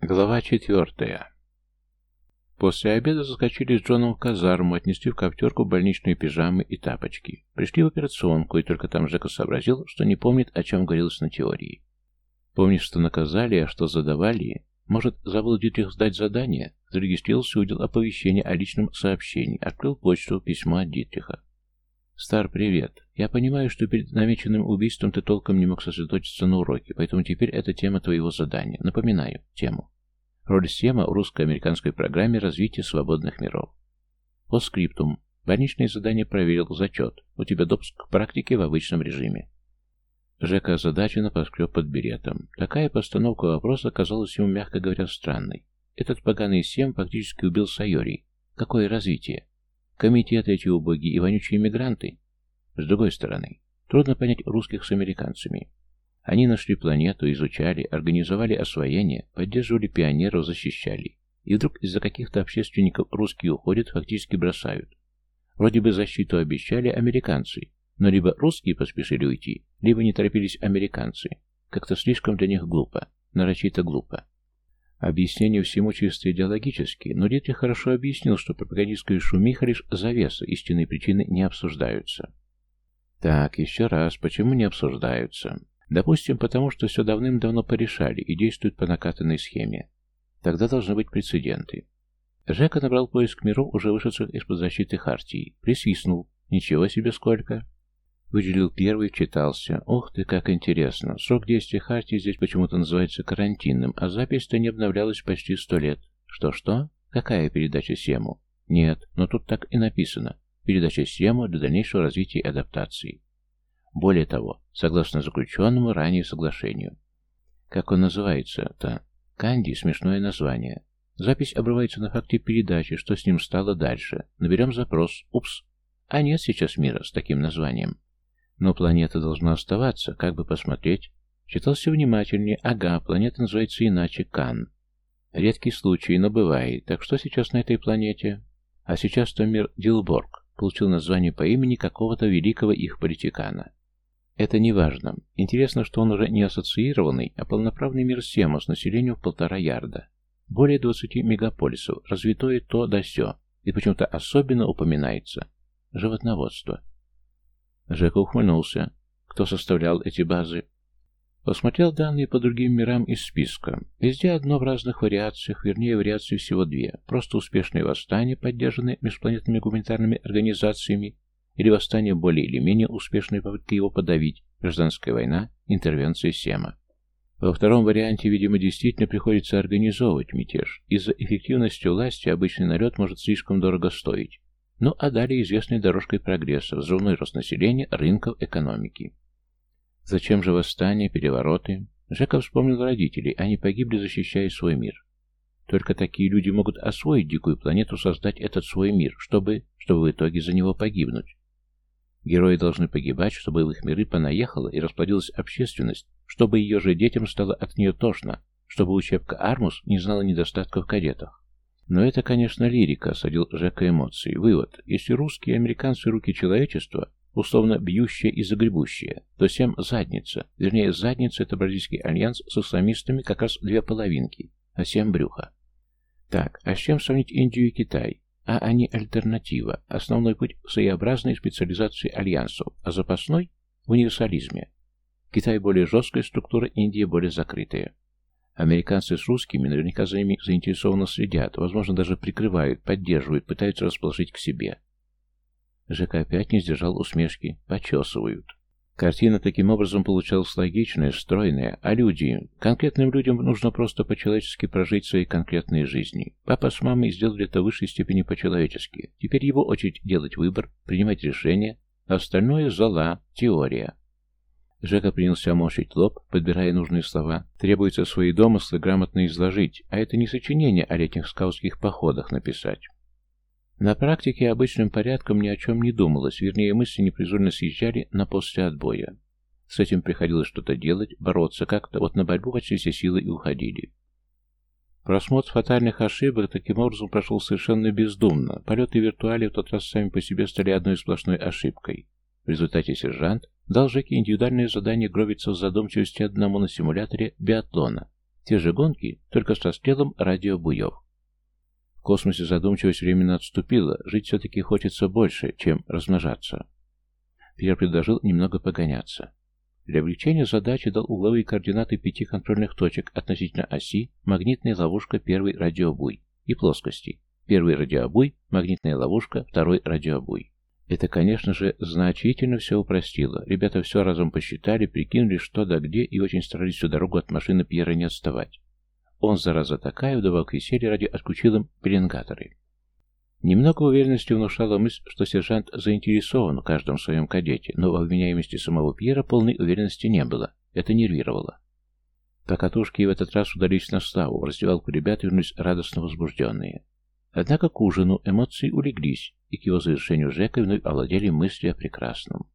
Глава четвертая. После обеда заскочили с Джоном в казарму, отнесли в коптерку больничные пижамы и тапочки. Пришли в операционку, и только там Жека сообразил, что не помнит, о чем говорилось на теории. Помнишь, что наказали, а что задавали? Может, забыл Дитрих сдать задание? Зарегистрировался, увидел оповещение о личном сообщении, открыл почту, письмо от Дитриха. «Стар, привет. Я понимаю, что перед намеченным убийством ты толком не мог сосредоточиться на уроке, поэтому теперь это тема твоего задания. Напоминаю, тему. Роль Сема в русско-американской программе развития свободных миров. По скриптум. Больничное задание проверил, зачет. У тебя допуск к практике в обычном режиме. Жека озадаченно поскреб под беретом. Такая постановка вопроса казалась ему, мягко говоря, странной. Этот поганый Сем фактически убил Сайори. Какое развитие? Комитеты эти убогие и вонючие иммигранты. С другой стороны, трудно понять русских с американцами. Они нашли планету, изучали, организовали освоение, поддерживали пионеров, защищали. И вдруг из-за каких-то общественников русские уходят, фактически бросают. Вроде бы защиту обещали американцы, но либо русские поспешили уйти, либо не торопились американцы. Как-то слишком для них глупо, нарочито глупо. Объяснение всему чисто идеологически, но Дитрих хорошо объяснил, что пропагандистская шумиха лишь завеса, истинные причины не обсуждаются. Так, еще раз, почему не обсуждаются? Допустим, потому что все давным-давно порешали и действуют по накатанной схеме. Тогда должны быть прецеденты. Жека набрал поиск миров, уже вышедших из-под защиты Хартии. Присвистнул. Ничего себе сколько. Выделил первый, читался. Ух ты, как интересно. Срок действия Хартии здесь почему-то называется карантинным, а запись-то не обновлялась почти сто лет. Что-что? Какая передача Сему? Нет, но тут так и написано. Передача Сему для дальнейшего развития и адаптации. Более того, согласно заключенному ранее соглашению. Как он называется-то? Канди – смешное название. Запись обрывается на факте передачи, что с ним стало дальше. Наберем запрос. Упс. А нет сейчас мира с таким названием. Но планета должна оставаться, как бы посмотреть. Читался внимательнее. Ага, планета называется иначе Кан. Редкий случай, но бывает. Так что сейчас на этой планете? А сейчас то мир Дилборг получил название по имени какого-то великого их политикана. Это не важно. Интересно, что он уже не ассоциированный, а полноправный мир Сема с населением в полтора ярда. Более 20 мегаполисов, развитое то да сё, и почему-то особенно упоминается животноводство. Жека ухмыльнулся. Кто составлял эти базы? Посмотрел данные по другим мирам из списка. Везде одно в разных вариациях, вернее, вариаций всего две. Просто успешные восстания, поддержанные межпланетными гуманитарными организациями, или восстание более или менее успешной попытки его подавить, гражданская война, интервенция Сема. Во втором варианте, видимо, действительно приходится организовывать мятеж. Из-за эффективности власти обычный налет может слишком дорого стоить. Ну а далее известной дорожкой прогресса, взрывной рост населения, рынков, экономики. Зачем же восстания, перевороты? Жека вспомнил родителей, они погибли, защищая свой мир. Только такие люди могут освоить дикую планету, создать этот свой мир, чтобы, чтобы в итоге за него погибнуть. Герои должны погибать, чтобы в их миры понаехала и расплодилась общественность, чтобы ее же детям стало от нее тошно, чтобы учебка Армус не знала недостатков в кадетах. Но это, конечно, лирика, садил Жека эмоции. Вывод. Если русские и американцы руки человечества, условно бьющие и загребущие, то всем задница. Вернее, задница — это бразильский альянс с исламистами как раз две половинки, а всем брюха. Так, а с чем сравнить Индию и Китай? А они альтернатива. Основной путь в своеобразной специализации альянсов, а запасной — в универсализме. Китай более жесткая структура, Индия более закрытая. Американцы с русскими наверняка за ними заинтересованно следят, возможно, даже прикрывают, поддерживают, пытаются расположить к себе. ЖК опять не сдержал усмешки. Почесывают. Картина таким образом получалась логичная, стройная, а люди... Конкретным людям нужно просто по-человечески прожить свои конкретные жизни. Папа с мамой сделали это в высшей степени по-человечески. Теперь его очередь делать выбор, принимать решения, а остальное — зола, теория. Жека принялся морщить лоб, подбирая нужные слова. Требуется свои домыслы грамотно изложить, а это не сочинение о летних скаутских походах написать. На практике обычным порядком ни о чем не думалось, вернее, мысли непризорно съезжали на после отбоя. С этим приходилось что-то делать, бороться как-то, вот на борьбу почти все силы и уходили. Просмотр фатальных ошибок таким образом прошел совершенно бездумно. Полеты виртуали в тот раз сами по себе стали одной сплошной ошибкой. В результате сержант дал Жеке индивидуальное задание гробиться в задумчивости одному на симуляторе биатлона. Те же гонки, только со стрелом радиобуев. В космосе задумчивость временно отступила, жить все-таки хочется больше, чем размножаться. Пьер предложил немного погоняться. Для облегчения задачи дал угловые координаты пяти контрольных точек относительно оси, магнитная ловушка, первый радиобуй и плоскости. Первый радиобуй, магнитная ловушка, второй радиобуй. Это, конечно же, значительно все упростило. Ребята все разом посчитали, прикинули, что да где, и очень старались всю дорогу от машины Пьера не отставать. Он, зараза такая, вдобавок веселья ради отключил им пеленгаторы. Немного уверенности внушала мысль, что сержант заинтересован в каждом своем кадете, но во вменяемости самого Пьера полной уверенности не было. Это нервировало. Покатушки в этот раз удались на славу, раздевалку ребят вернулись радостно возбужденные. Однако к ужину эмоции улеглись, и к его завершению Жека вновь овладели мысли о прекрасном.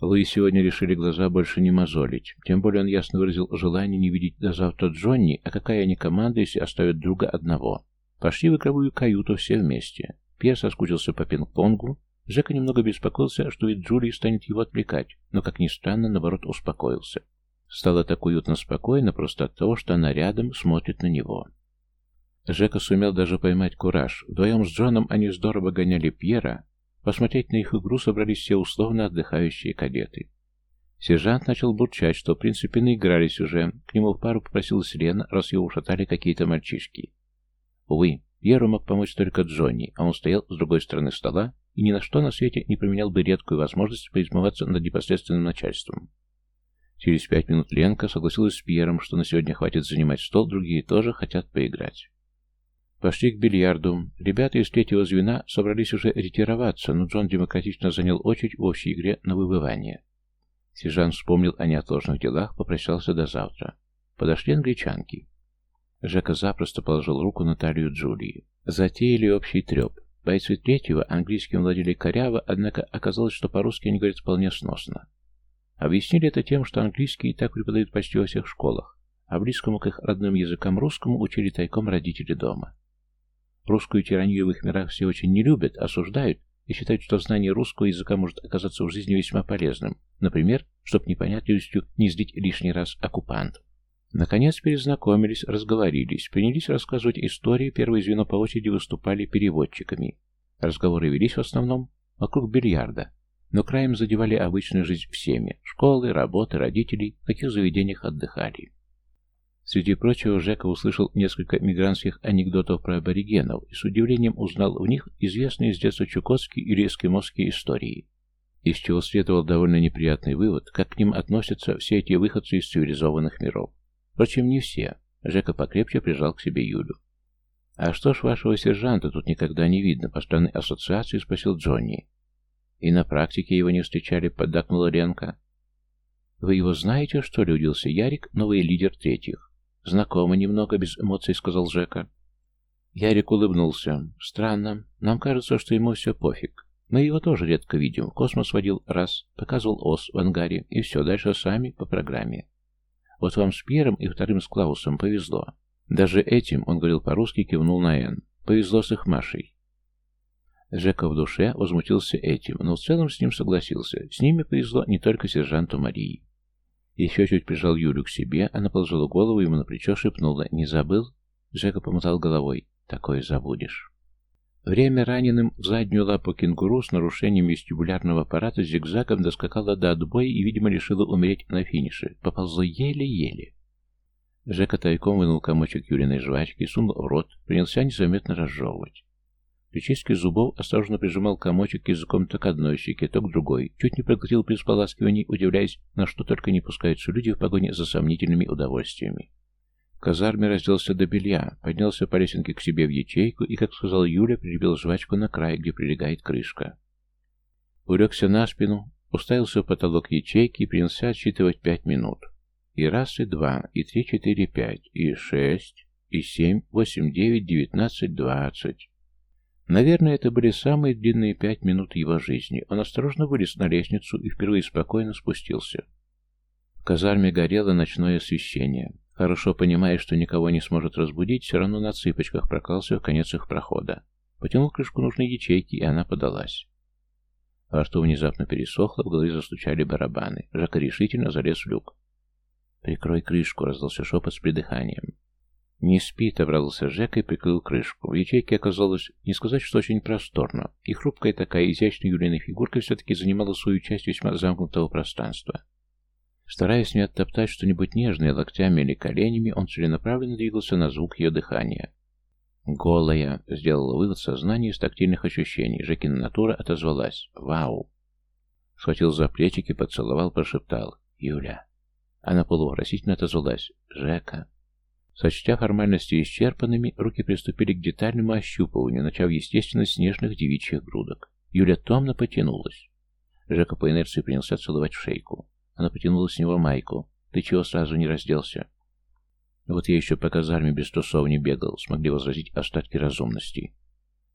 Луи сегодня решили глаза больше не мозолить, тем более он ясно выразил желание не видеть до завтра Джонни, а какая они команда, если оставят друга одного. Пошли в игровую каюту все вместе. Пьер соскучился по пинг-понгу, Жека немного беспокоился, что ведь Джулии станет его отвлекать, но, как ни странно, наоборот, успокоился. Стало так уютно спокойно просто от того, что она рядом смотрит на него. Жека сумел даже поймать кураж. Вдвоем с Джоном они здорово гоняли Пьера. Посмотреть на их игру собрались все условно отдыхающие кадеты. Сержант начал бурчать, что в принципе наигрались уже. К нему в пару попросилась Лена, раз его ушатали какие-то мальчишки. Увы, Пьеру мог помочь только Джонни, а он стоял с другой стороны стола и ни на что на свете не применял бы редкую возможность поизмываться над непосредственным начальством. Через пять минут Ленка согласилась с Пьером, что на сегодня хватит занимать стол, другие тоже хотят поиграть. Пошли к бильярду. Ребята из третьего звена собрались уже ретироваться, но Джон демократично занял очередь в общей игре на выбывание. Сержант вспомнил о неотложных делах, попрощался до завтра. Подошли англичанки. Жека запросто положил руку на талию Джулии. Затеяли общий треп. Бойцы третьего английским владели коряво, однако оказалось, что по-русски они говорят вполне сносно. Объяснили это тем, что английский и так преподают почти во всех школах, а близкому к их родным языкам русскому учили тайком родители дома. Русскую тиранию в их мирах все очень не любят, осуждают и считают, что знание русского языка может оказаться в жизни весьма полезным, например, чтобы непонятливостью не злить лишний раз оккупантов. Наконец перезнакомились, разговорились, принялись рассказывать истории, первое звено по очереди выступали переводчиками. Разговоры велись в основном вокруг бильярда, но краем задевали обычную жизнь всеми: школы, работы, родителей, в каких заведениях отдыхали. Среди прочего, Жека услышал несколько мигрантских анекдотов про аборигенов и с удивлением узнал в них известные с детства чукотские или эскимосские истории, из чего следовал довольно неприятный вывод, как к ним относятся все эти выходцы из цивилизованных миров. Впрочем, не все. Жека покрепче прижал к себе Юлю. «А что ж вашего сержанта тут никогда не видно?» По странной ассоциации спросил Джонни. «И на практике его не встречали», — поддакнула Ленка. «Вы его знаете, что ли?» — удился Ярик, новый лидер третьих. «Знакомо немного, без эмоций», — сказал Жека. Ярик улыбнулся. «Странно. Нам кажется, что ему все пофиг. Мы его тоже редко видим. космос водил раз, показывал ос в ангаре, и все, дальше сами по программе. Вот вам с Пьером и вторым с Клаусом повезло. Даже этим, он говорил по-русски, кивнул на Н. Повезло с их Машей. Жека в душе возмутился этим, но в целом с ним согласился. С ними повезло не только сержанту Марии. Еще чуть прижал Юлю к себе, она положила голову ему на плечо, шепнула «Не забыл?» Жека помотал головой «Такое забудешь». Время раненым в заднюю лапу кенгуру с нарушением вестибулярного аппарата зигзагом доскакала до отбоя и, видимо, решила умереть на финише. Поползла еле-еле. Жека тайком вынул комочек Юлиной жвачки, сунул в рот, принялся незаметно разжевывать. При чистке зубов осторожно прижимал комочек языком то к одной щеке, то к другой. Чуть не проглотил при споласкивании, удивляясь, на что только не пускаются люди в погоне за сомнительными удовольствиями. В казарме разделся до белья, поднялся по лесенке к себе в ячейку и, как сказал Юля, прилепил жвачку на край, где прилегает крышка. Улегся на спину, уставился в потолок ячейки и принялся отсчитывать пять минут. И раз, и два, и три, четыре, пять, и шесть, и семь, восемь, девять, девятнадцать, двадцать. Наверное, это были самые длинные пять минут его жизни. Он осторожно вылез на лестницу и впервые спокойно спустился. В казарме горело ночное освещение. Хорошо понимая, что никого не сможет разбудить, все равно на цыпочках прокался в конец их прохода. Потянул крышку нужной ячейки, и она подалась. Во рту внезапно пересохло, в голове застучали барабаны. Жака решительно залез в люк. «Прикрой крышку», — раздался шепот с придыханием. «Не спит», — обрадовался Жека и прикрыл крышку. В ячейке оказалось, не сказать, что очень просторно, и хрупкая такая изящная Юлиной фигурка все-таки занимала свою часть весьма замкнутого пространства. Стараясь не оттоптать что-нибудь нежное локтями или коленями, он целенаправленно двигался на звук ее дыхания. «Голая», — сделала вывод сознания из тактильных ощущений. Жекина натура отозвалась. «Вау!» Схватил за плечики, поцеловал, прошептал. «Юля!» Она полувопросительно отозвалась. «Жека!» Сочтя формальности исчерпанными, руки приступили к детальному ощупыванию, начав, естественно, с нежных девичьих грудок. Юля томно потянулась. Жека по инерции принялся целовать в шейку. Она потянула с него майку. «Ты чего сразу не разделся?» «Вот я еще по казарме без трусов не бегал», — смогли возразить остатки разумности.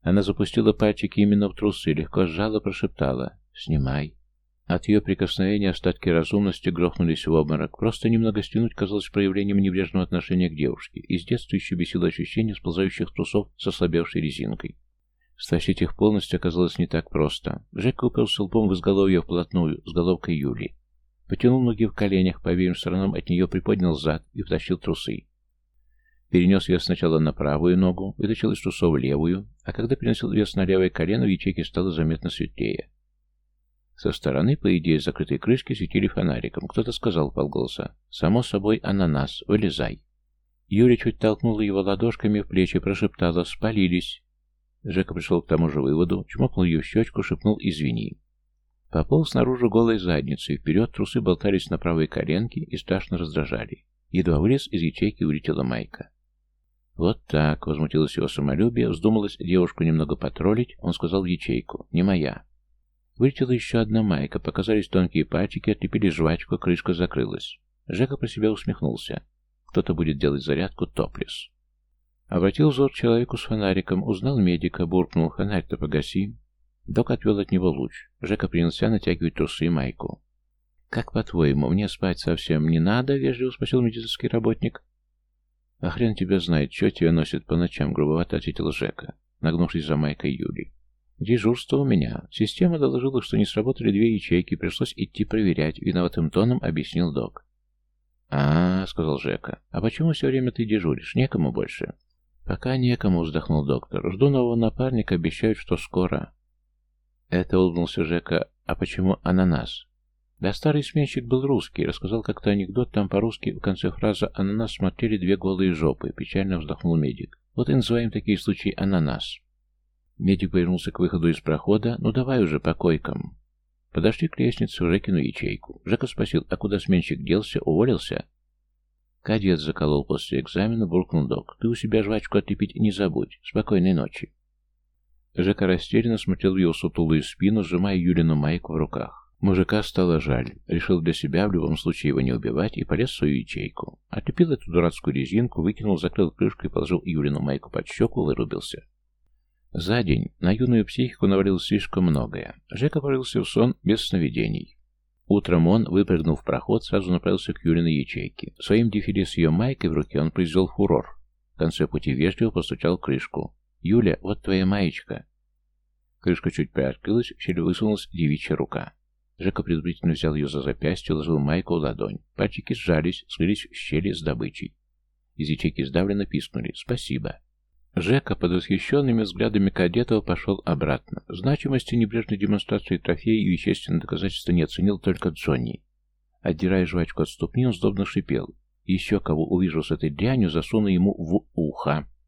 Она запустила пальчики именно в трусы, легко сжала, прошептала «Снимай». От ее прикосновения остатки разумности грохнулись в обморок. Просто немного стянуть казалось проявлением небрежного отношения к девушке, и с детства еще бесило ощущение сползающих трусов с ослабевшей резинкой. Стащить их полностью оказалось не так просто. Жека уперся лбом в изголовье вплотную, с головкой Юли. Потянул ноги в коленях, по обеим сторонам от нее приподнял зад и втащил трусы. Перенес вес сначала на правую ногу, вытащил из трусов левую, а когда переносил вес на левое колено, в ячейке стало заметно светлее. Со стороны, по идее, закрытой крышки светили фонариком. Кто-то сказал полголоса «Само собой, ананас, вылезай». Юля чуть толкнула его ладошками в плечи, прошептала «Спалились». Жека пришел к тому же выводу, чмокнул ее в щечку, шепнул «Извини». Пополз снаружи голой задницей, вперед трусы болтались на правой коленке и страшно раздражали. Едва вылез из ячейки улетела майка. «Вот так», — возмутилось его самолюбие, вздумалось девушку немного потроллить, он сказал в ячейку «Не моя». Вылетела еще одна майка, показались тонкие пальчики, отлепили жвачку, крышка закрылась. Жека про себя усмехнулся. Кто-то будет делать зарядку топлес. Обратил взор человеку с фонариком, узнал медика, буркнул, фонарь-то погаси. Док отвел от него луч. Жека принялся натягивать трусы и майку. «Как по-твоему, мне спать совсем не надо?» — вежливо спросил медицинский работник. «А хрен тебя знает, что тебя носит по ночам», — грубовато ответил Жека, нагнувшись за майкой Юли. Дежурство у меня. Система доложила, что не сработали две ячейки, пришлось идти проверять, виноватым тоном объяснил док. а, -а, -а сказал Жека. «А почему все время ты дежуришь? Некому больше?» «Пока некому», — вздохнул доктор. «Жду нового напарника, обещают, что скоро». Это улыбнулся Жека. «А почему ананас?» Да старый сменщик был русский, рассказал как-то анекдот, там по-русски в конце фразы «ананас» смотрели две голые жопы, печально вздохнул медик. Вот и называем такие случаи «ананас». Медик повернулся к выходу из прохода. «Ну давай уже по койкам». Подошли к лестнице в Жекину ячейку. Жека спросил, а куда сменщик делся, уволился? Кадет заколол после экзамена, буркнул док. «Ты у себя жвачку отлепить не забудь. Спокойной ночи». Жека растерянно смотрел в его сутулую спину, сжимая Юлину майку в руках. Мужика стало жаль. Решил для себя в любом случае его не убивать и полез в свою ячейку. Отлепил эту дурацкую резинку, выкинул, закрыл крышку и положил Юлину майку под щеку, вырубился. За день на юную психику навалилось слишком многое. Жека порылся в сон без сновидений. Утром он, выпрыгнув в проход, сразу направился к Юлиной ячейке. Своим дефиле с ее майкой в руке он произвел фурор. В конце пути вежливо постучал крышку. «Юля, вот твоя маечка». Крышка чуть приоткрылась, в щель высунулась девичья рука. Жека предварительно взял ее за запястье, уложил майку в ладонь. Пальчики сжались, скрылись в щели с добычей. Из ячейки сдавленно пискнули «Спасибо». Жека под восхищенными взглядами кадетов пошел обратно. Значимости небрежной демонстрации трофея и вещественного доказательства не оценил только Джонни. Отдирая жвачку от ступни, он злобно шипел. «Еще кого увижу с этой дрянью, засуну ему в ухо».